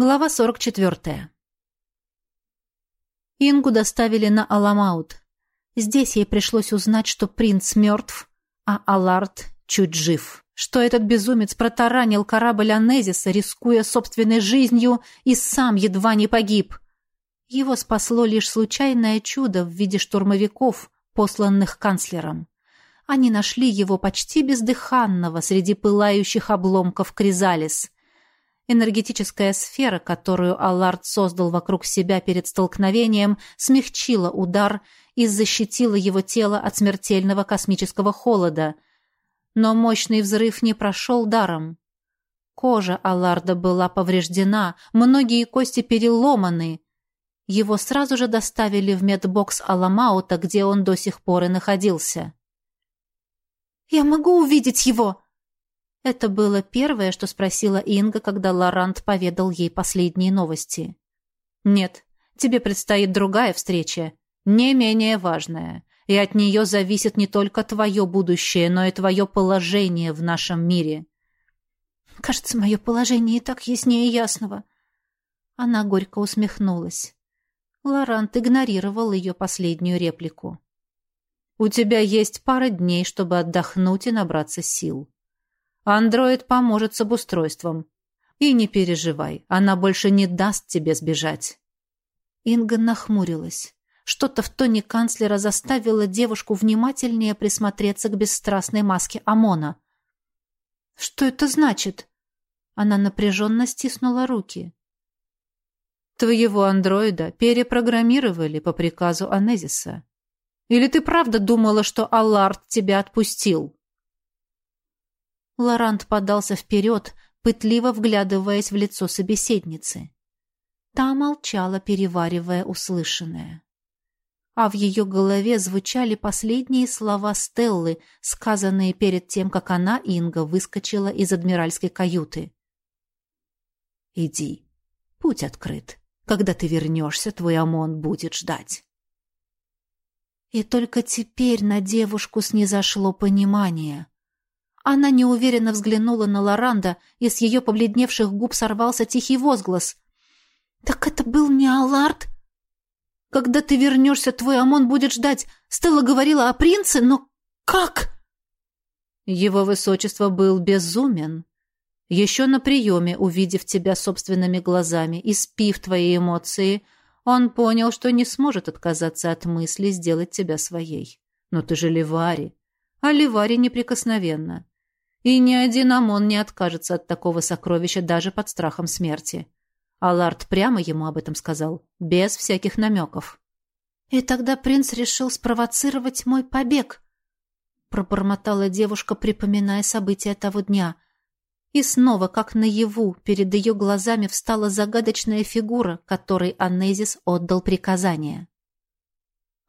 Глава 44. Ингу доставили на Аламаут. Здесь ей пришлось узнать, что принц мертв, а Аларт чуть жив. Что этот безумец протаранил корабль Анезиса, рискуя собственной жизнью, и сам едва не погиб. Его спасло лишь случайное чудо в виде штурмовиков, посланных канцлером. Они нашли его почти бездыханного среди пылающих обломков Кризалис — Энергетическая сфера, которую Аллард создал вокруг себя перед столкновением, смягчила удар и защитила его тело от смертельного космического холода. Но мощный взрыв не прошел даром. Кожа Алларда была повреждена, многие кости переломаны. Его сразу же доставили в медбокс Аламаута, где он до сих пор и находился. «Я могу увидеть его!» Это было первое, что спросила Инга, когда Лорант поведал ей последние новости. «Нет, тебе предстоит другая встреча, не менее важная, и от нее зависит не только твое будущее, но и твое положение в нашем мире». «Кажется, мое положение и так яснее ясного». Она горько усмехнулась. Лорант игнорировал ее последнюю реплику. «У тебя есть пара дней, чтобы отдохнуть и набраться сил. Андроид поможет с обустройством. И не переживай, она больше не даст тебе сбежать. Инга нахмурилась. Что-то в тоне канцлера заставило девушку внимательнее присмотреться к бесстрастной маске ОМОНа. «Что это значит?» Она напряженно стиснула руки. «Твоего андроида перепрограммировали по приказу Анезиса. Или ты правда думала, что Аллард тебя отпустил?» Лорант подался вперед, пытливо вглядываясь в лицо собеседницы. Та молчала, переваривая услышанное. А в ее голове звучали последние слова Стеллы, сказанные перед тем, как она, Инга, выскочила из адмиральской каюты. «Иди, путь открыт. Когда ты вернешься, твой ОМОН будет ждать». И только теперь на девушку снизошло понимание — она неуверенно взглянула на Лоранда, и с ее побледневших губ сорвался тихий возглас. «Так это был не Аллард?» «Когда ты вернешься, твой ОМОН будет ждать. Стелла говорила о принце, но как?» Его высочество был безумен. Еще на приеме, увидев тебя собственными глазами и спив твои эмоции, он понял, что не сможет отказаться от мысли сделать тебя своей. Но ты же Ливари, а Ливари неприкосновенна. И ни один ОМОН не откажется от такого сокровища даже под страхом смерти. Аларт прямо ему об этом сказал, без всяких намеков. «И тогда принц решил спровоцировать мой побег», — пробормотала девушка, припоминая события того дня. И снова, как наяву, перед ее глазами встала загадочная фигура, которой Анезис отдал приказание.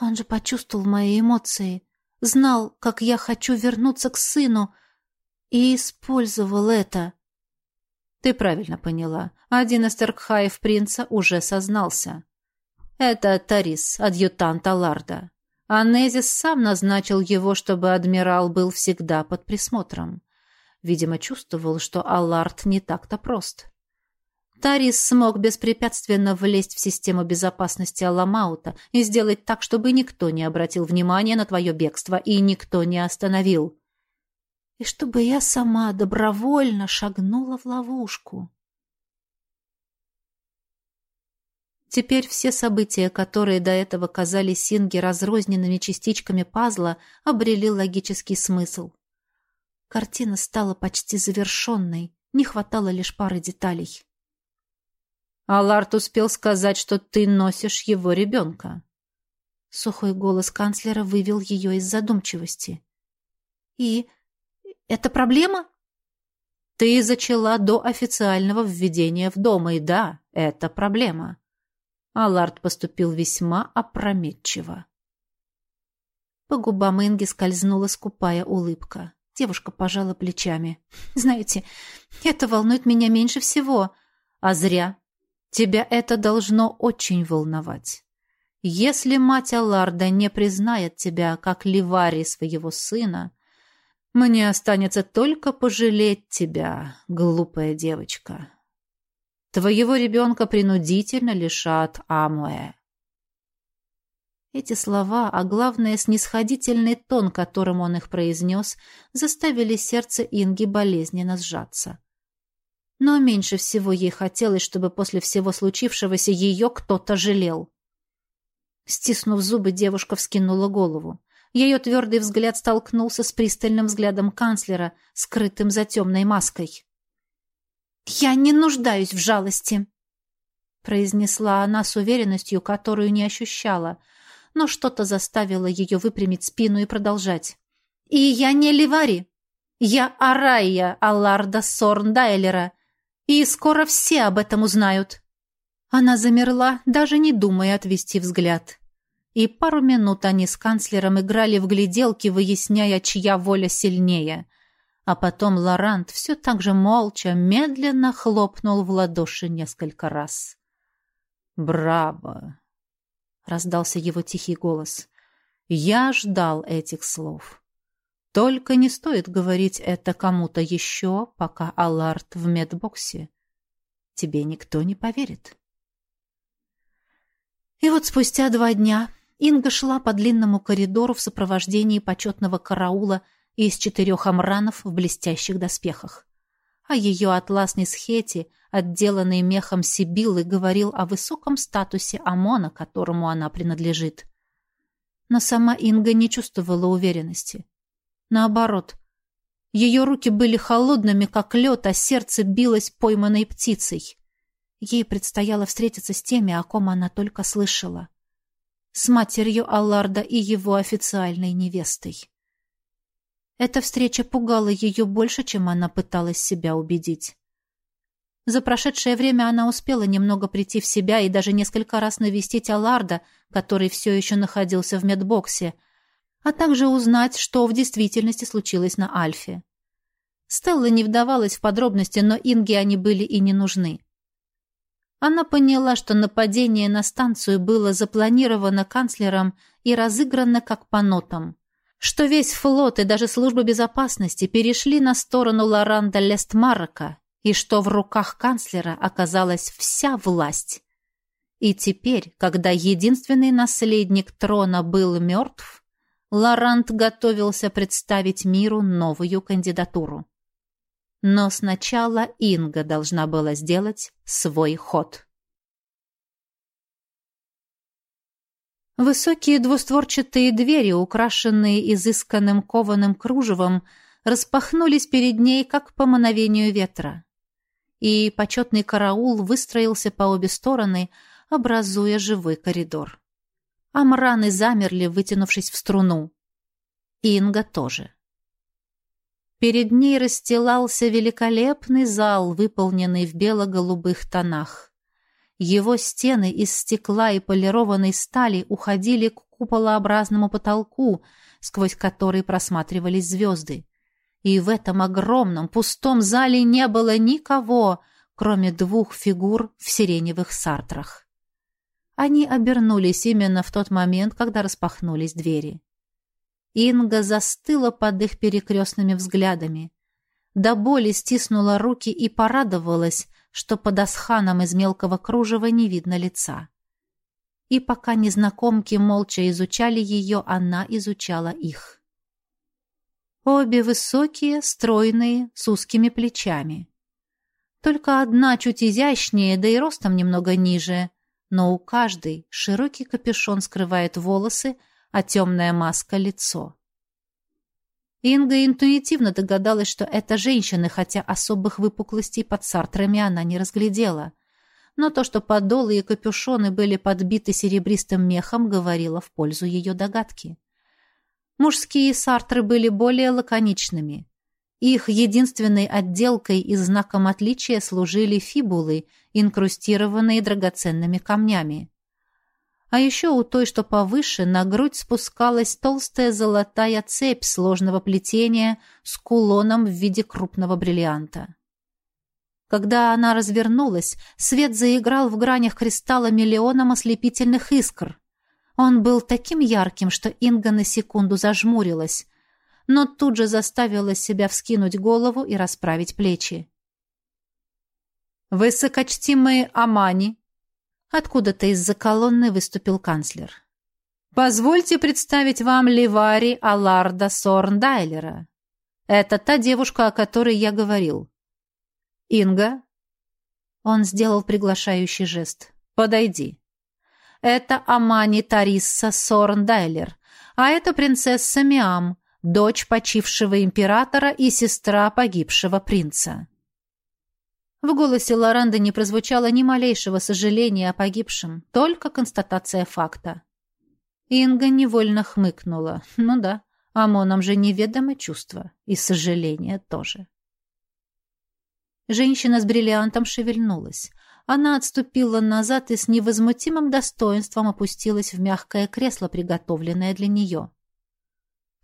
«Он же почувствовал мои эмоции, знал, как я хочу вернуться к сыну», и использовал это. Ты правильно поняла. Один из Теркхаев принца уже сознался. Это Тарис, адъютант Аларда. Анезис сам назначил его, чтобы адмирал был всегда под присмотром. Видимо, чувствовал, что Аллард не так-то прост. Тарис смог беспрепятственно влезть в систему безопасности Аламаута и сделать так, чтобы никто не обратил внимания на твое бегство и никто не остановил и чтобы я сама добровольно шагнула в ловушку. Теперь все события, которые до этого казались Синге разрозненными частичками пазла, обрели логический смысл. Картина стала почти завершенной, не хватало лишь пары деталей. «Аларт успел сказать, что ты носишь его ребенка». Сухой голос канцлера вывел ее из задумчивости. «И это проблема? Ты зачала до официального введения в дом, и да, это проблема. Аларт поступил весьма опрометчиво. По губам Инги скользнула скупая улыбка. Девушка пожала плечами. «Знаете, это волнует меня меньше всего. А зря. Тебя это должно очень волновать. Если мать Аларда не признает тебя как ливари своего сына, мне останется только пожалеть тебя, глупая девочка. Твоего ребенка принудительно лишат Амуэ. Эти слова, а главное, снисходительный тон, которым он их произнес, заставили сердце Инги болезненно сжаться. Но меньше всего ей хотелось, чтобы после всего случившегося ее кто-то жалел. Стиснув зубы, девушка вскинула голову. Ее твердый взгляд столкнулся с пристальным взглядом канцлера, скрытым за темной маской. «Я не нуждаюсь в жалости», — произнесла она с уверенностью, которую не ощущала — но что-то заставило ее выпрямить спину и продолжать. «И я не Ливари. Я Арайя Алларда Сорндайлера, и скоро все об этом узнают». Она замерла, даже не думая отвести взгляд. И пару минут они с канцлером играли в гляделки, выясняя, чья воля сильнее. А потом Лорант все так же молча, медленно хлопнул в ладоши несколько раз. «Браво! — раздался его тихий голос. «Я ждал этих слов. Только не стоит говорить это кому-то еще, пока Аллард в медбоксе. Тебе никто не поверит». И вот спустя два дня Инга шла по длинному коридору в сопровождении почетного караула из четырех амранов в блестящих доспехах а ее атласный схети, отделанный мехом Сибилы, говорил о высоком статусе ОМОНа, которому она принадлежит. Но сама Инга не чувствовала уверенности. Наоборот, ее руки были холодными, как лед, а сердце билось пойманной птицей. Ей предстояло встретиться с теми, о ком она только слышала. С матерью Алларда и его официальной невестой. Эта встреча пугала ее больше, чем она пыталась себя убедить. За прошедшее время она успела немного прийти в себя и даже несколько раз навестить Аларда, который все еще находился в медбоксе, а также узнать, что в действительности случилось на Альфе. Стелла не вдавалась в подробности, но Инге они были и не нужны. Она поняла, что нападение на станцию было запланировано канцлером и разыграно как по нотам что весь флот и даже служба безопасности перешли на сторону Лоранда Лестмарка, и что в руках канцлера оказалась вся власть. И теперь, когда единственный наследник трона был мертв, Лорант готовился представить миру новую кандидатуру. Но сначала Инга должна была сделать свой ход. Высокие двустворчатые двери, украшенные изысканным кованым кружевом, распахнулись перед ней, как по мановению ветра. И почетный караул выстроился по обе стороны, образуя живой коридор. Амраны замерли, вытянувшись в струну. Инга тоже. Перед ней расстилался великолепный зал, выполненный в бело-голубых тонах. Его стены из стекла и полированной стали уходили к куполообразному потолку, сквозь который просматривались звезды. И в этом огромном пустом зале не было никого, кроме двух фигур в сиреневых сартрах. Они обернулись именно в тот момент, когда распахнулись двери. Инга застыла под их перекрестными взглядами. До боли стиснула руки и порадовалась, что под асханом из мелкого кружева не видно лица. И пока незнакомки молча изучали ее, она изучала их. Обе высокие, стройные, с узкими плечами. Только одна чуть изящнее, да и ростом немного ниже, но у каждой широкий капюшон скрывает волосы, а темная маска — лицо. Инга интуитивно догадалась, что это женщины, хотя особых выпуклостей под сартрами она не разглядела. Но то, что подолы и капюшоны были подбиты серебристым мехом, говорило в пользу ее догадки. Мужские сартры были более лаконичными. Их единственной отделкой и знаком отличия служили фибулы, инкрустированные драгоценными камнями. А еще у той, что повыше, на грудь спускалась толстая золотая цепь сложного плетения с кулоном в виде крупного бриллианта. Когда она развернулась, свет заиграл в гранях кристалла миллионом ослепительных искр. Он был таким ярким, что Инга на секунду зажмурилась, но тут же заставила себя вскинуть голову и расправить плечи. «Высокочтимые Амани!» Откуда-то из-за колонны выступил канцлер. «Позвольте представить вам Ливари Аларда Сорндайлера. Это та девушка, о которой я говорил. Инга?» Он сделал приглашающий жест. «Подойди. Это Амани Тарисса Сорндайлер, а это принцесса Миам, дочь почившего императора и сестра погибшего принца». В голосе Лоранды не прозвучало ни малейшего сожаления о погибшем, только констатация факта. Инга невольно хмыкнула. Ну да, Амонам же неведомы чувства, и сожаление тоже. Женщина с бриллиантом шевельнулась. Она отступила назад и с невозмутимым достоинством опустилась в мягкое кресло, приготовленное для нее.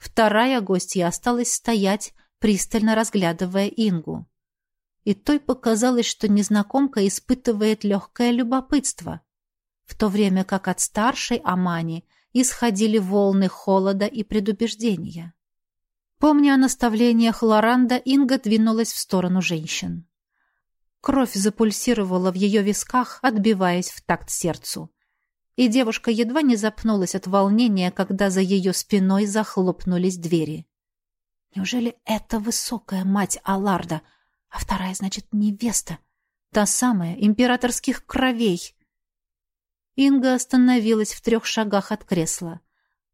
Вторая гостья осталась стоять, пристально разглядывая Ингу и той показалось, что незнакомка испытывает легкое любопытство, в то время как от старшей Амани исходили волны холода и предубеждения. Помня о наставлениях Лоранда, Инга двинулась в сторону женщин. Кровь запульсировала в ее висках, отбиваясь в такт сердцу. И девушка едва не запнулась от волнения, когда за ее спиной захлопнулись двери. Неужели это высокая мать Аларда — а вторая, значит, невеста. Та самая, императорских кровей. Инга остановилась в трех шагах от кресла.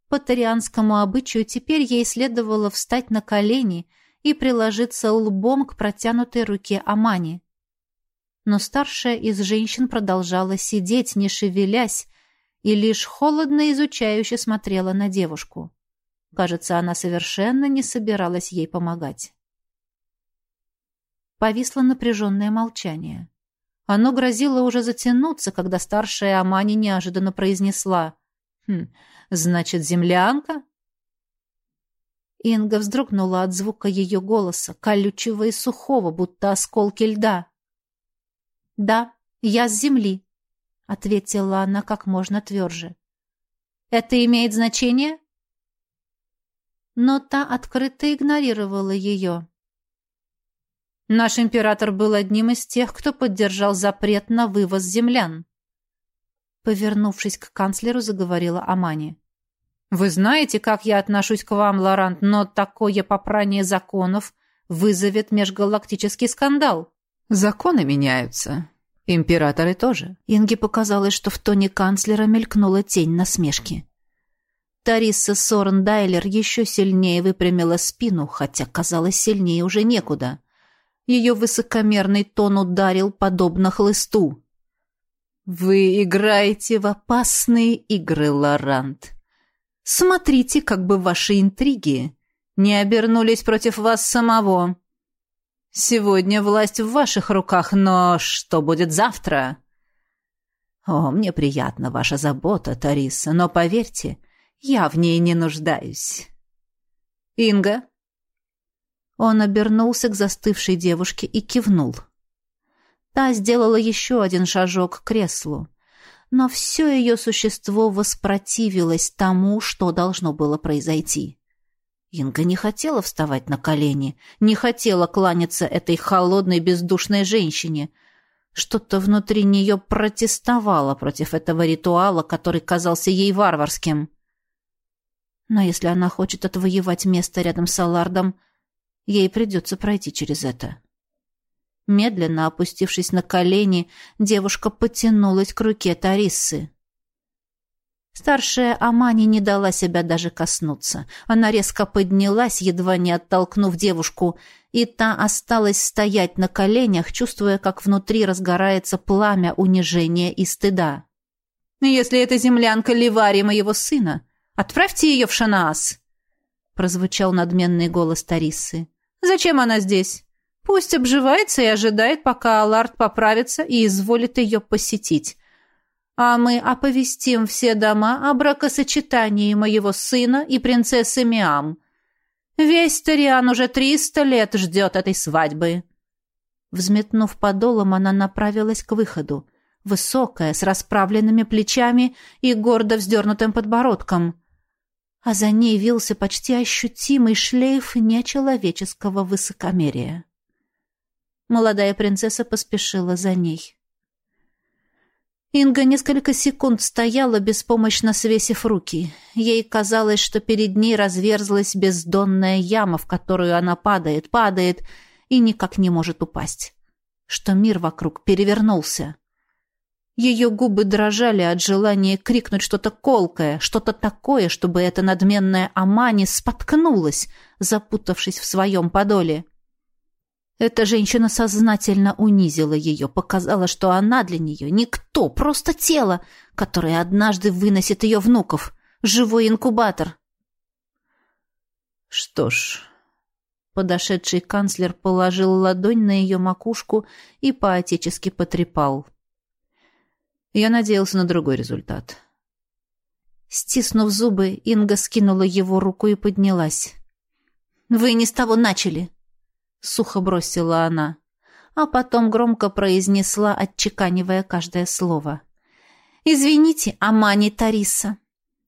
По тарианскому обычаю теперь ей следовало встать на колени и приложиться лбом к протянутой руке Амани. Но старшая из женщин продолжала сидеть, не шевелясь, и лишь холодно изучающе смотрела на девушку. Кажется, она совершенно не собиралась ей помогать. Повисло напряженное молчание. Оно грозило уже затянуться, когда старшая Амани неожиданно произнесла. «Хм, значит, землянка?» Инга вздрогнула от звука ее голоса, колючего и сухого, будто осколки льда. «Да, я с земли», — ответила она как можно тверже. «Это имеет значение?» Но та открыто игнорировала ее. Наш император был одним из тех, кто поддержал запрет на вывоз землян. Повернувшись к канцлеру, заговорила Амани. «Вы знаете, как я отношусь к вам, Лорант, но такое попрание законов вызовет межгалактический скандал». «Законы меняются. Императоры тоже». Инге показалось, что в тоне канцлера мелькнула тень насмешки. Тариса Сорндайлер еще сильнее выпрямила спину, хотя, казалось, сильнее уже некуда. Ее высокомерный тон ударил подобно хлысту. «Вы играете в опасные игры, Лорант. Смотрите, как бы ваши интриги не обернулись против вас самого. Сегодня власть в ваших руках, но что будет завтра?» «О, мне приятна ваша забота, Тариса, но поверьте, я в ней не нуждаюсь». «Инга, он обернулся к застывшей девушке и кивнул. Та сделала еще один шажок к креслу. Но все ее существо воспротивилось тому, что должно было произойти. Инга не хотела вставать на колени, не хотела кланяться этой холодной бездушной женщине. Что-то внутри нее протестовало против этого ритуала, который казался ей варварским. Но если она хочет отвоевать место рядом с Алардом, Ей придется пройти через это. Медленно опустившись на колени, девушка потянулась к руке Тариссы. Старшая Амани не дала себя даже коснуться. Она резко поднялась, едва не оттолкнув девушку, и та осталась стоять на коленях, чувствуя, как внутри разгорается пламя унижения и стыда. «Если это землянка Ливари моего сына, отправьте ее в Шанаас!» прозвучал надменный голос Тарисы. Зачем она здесь? Пусть обживается и ожидает, пока Аларт поправится и изволит ее посетить. А мы оповестим все дома о бракосочетании моего сына и принцессы Миам. Весь Ториан уже триста лет ждет этой свадьбы». Взметнув подолом, она направилась к выходу. Высокая, с расправленными плечами и гордо вздернутым подбородком а за ней вился почти ощутимый шлейф нечеловеческого высокомерия. Молодая принцесса поспешила за ней. Инга несколько секунд стояла, беспомощно свесив руки. Ей казалось, что перед ней разверзлась бездонная яма, в которую она падает, падает и никак не может упасть. Что мир вокруг перевернулся. Ее губы дрожали от желания крикнуть что-то колкое, что-то такое, чтобы эта надменная Амани споткнулась, запутавшись в своем подоле. Эта женщина сознательно унизила ее, показала, что она для нее никто, просто тело, которое однажды выносит ее внуков, живой инкубатор. Что ж, подошедший канцлер положил ладонь на ее макушку и поотечески потрепал. Я надеялся на другой результат. Стиснув зубы, Инга скинула его руку и поднялась. «Вы не с того начали!» Сухо бросила она, а потом громко произнесла, отчеканивая каждое слово. «Извините, Амани Тариса,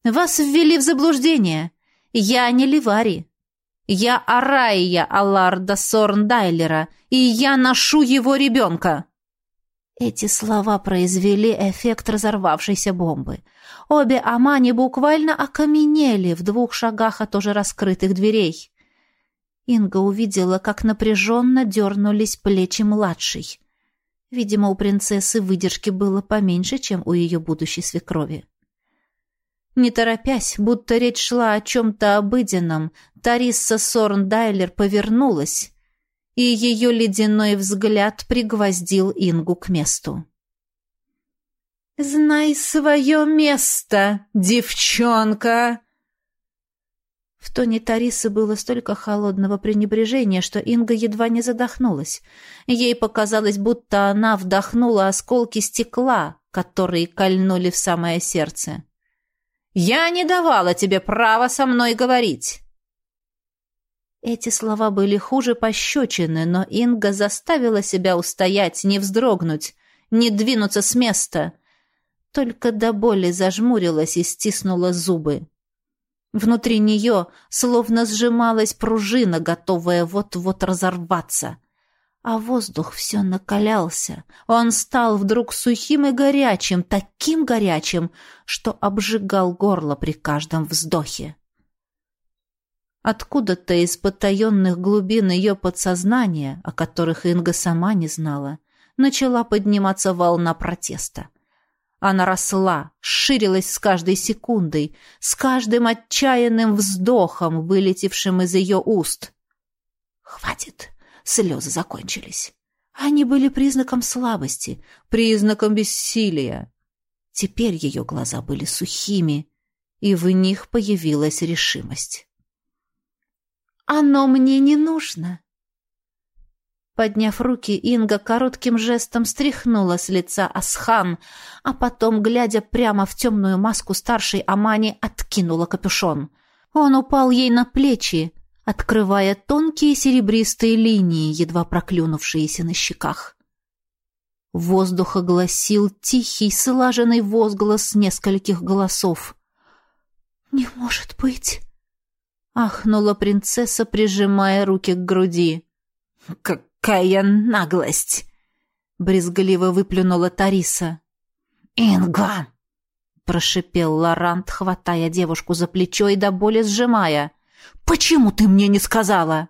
вас ввели в заблуждение. Я не Ливари. Я Арайя Аларда Сорндайлера, и я ношу его ребенка». Эти слова произвели эффект разорвавшейся бомбы. Обе Амани буквально окаменели в двух шагах от уже раскрытых дверей. Инга увидела, как напряженно дернулись плечи младшей. Видимо, у принцессы выдержки было поменьше, чем у ее будущей свекрови. Не торопясь, будто речь шла о чем-то обыденном, Тарисса Сорндайлер повернулась, и ее ледяной взгляд пригвоздил Ингу к месту. «Знай свое место, девчонка!» В тоне Тарисы было столько холодного пренебрежения, что Инга едва не задохнулась. Ей показалось, будто она вдохнула осколки стекла, которые кольнули в самое сердце. «Я не давала тебе права со мной говорить!» Эти слова были хуже пощечины, но Инга заставила себя устоять, не вздрогнуть, не двинуться с места. Только до боли зажмурилась и стиснула зубы. Внутри нее словно сжималась пружина, готовая вот-вот разорваться. А воздух все накалялся. Он стал вдруг сухим и горячим, таким горячим, что обжигал горло при каждом вздохе. Откуда-то из потаенных глубин ее подсознания, о которых Инга сама не знала, начала подниматься волна протеста. Она росла, ширилась с каждой секундой, с каждым отчаянным вздохом, вылетевшим из ее уст. «Хватит!» Слезы закончились. Они были признаком слабости, признаком бессилия. Теперь ее глаза были сухими, и в них появилась решимость. «Оно мне не нужно!» Подняв руки, Инга коротким жестом стряхнула с лица Асхан, а потом, глядя прямо в темную маску старшей Амани, откинула капюшон. Он упал ей на плечи, открывая тонкие серебристые линии, едва проклюнувшиеся на щеках. Воздух огласил тихий, слаженный возглас нескольких голосов. «Не может быть!» — ахнула принцесса, прижимая руки к груди. «Как «Какая наглость!» — брезгливо выплюнула Тариса. «Инга!» — прошипел Лорант, хватая девушку за плечо и до боли сжимая. «Почему ты мне не сказала?»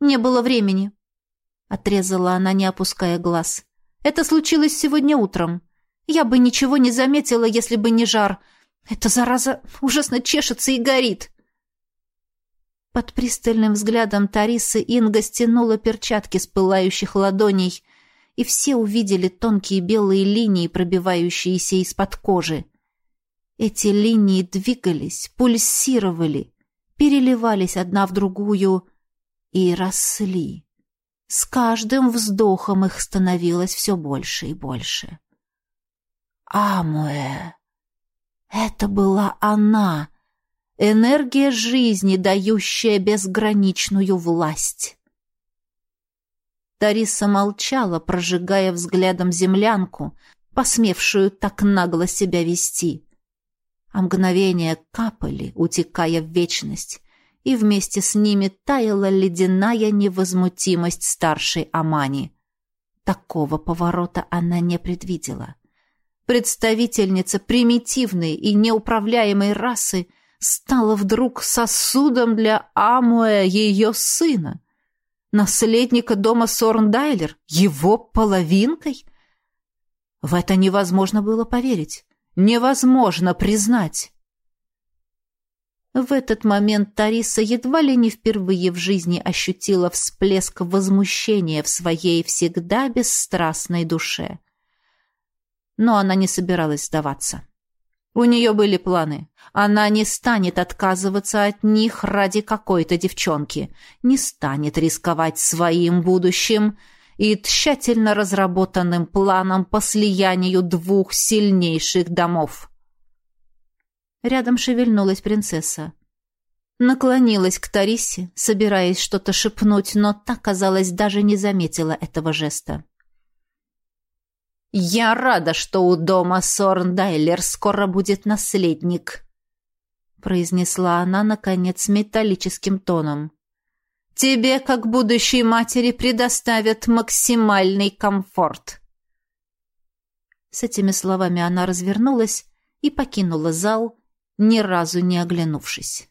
«Не было времени», — отрезала она, не опуская глаз. «Это случилось сегодня утром. Я бы ничего не заметила, если бы не жар. Эта зараза ужасно чешется и горит». Под пристальным взглядом Тарисы Инга стянула перчатки с пылающих ладоней, и все увидели тонкие белые линии, пробивающиеся из-под кожи. Эти линии двигались, пульсировали, переливались одна в другую и росли. С каждым вздохом их становилось все больше и больше. Амуэ! Это была она! Энергия жизни, дающая безграничную власть. Тариса молчала, прожигая взглядом землянку, посмевшую так нагло себя вести. А мгновения капали, утекая в вечность, и вместе с ними таяла ледяная невозмутимость старшей Амани. Такого поворота она не предвидела. Представительница примитивной и неуправляемой расы стала вдруг сосудом для Амуэ ее сына, наследника дома Сорндайлер, его половинкой. В это невозможно было поверить, невозможно признать. В этот момент Тариса едва ли не впервые в жизни ощутила всплеск возмущения в своей всегда бесстрастной душе. Но она не собиралась сдаваться. У нее были планы. Она не станет отказываться от них ради какой-то девчонки, не станет рисковать своим будущим и тщательно разработанным планом по слиянию двух сильнейших домов. Рядом шевельнулась принцесса. Наклонилась к Тарисе, собираясь что-то шепнуть, но та, казалось, даже не заметила этого жеста. «Я рада, что у дома Сорндайлер скоро будет наследник», произнесла она, наконец, металлическим тоном. «Тебе, как будущей матери, предоставят максимальный комфорт». С этими словами она развернулась и покинула зал, ни разу не оглянувшись.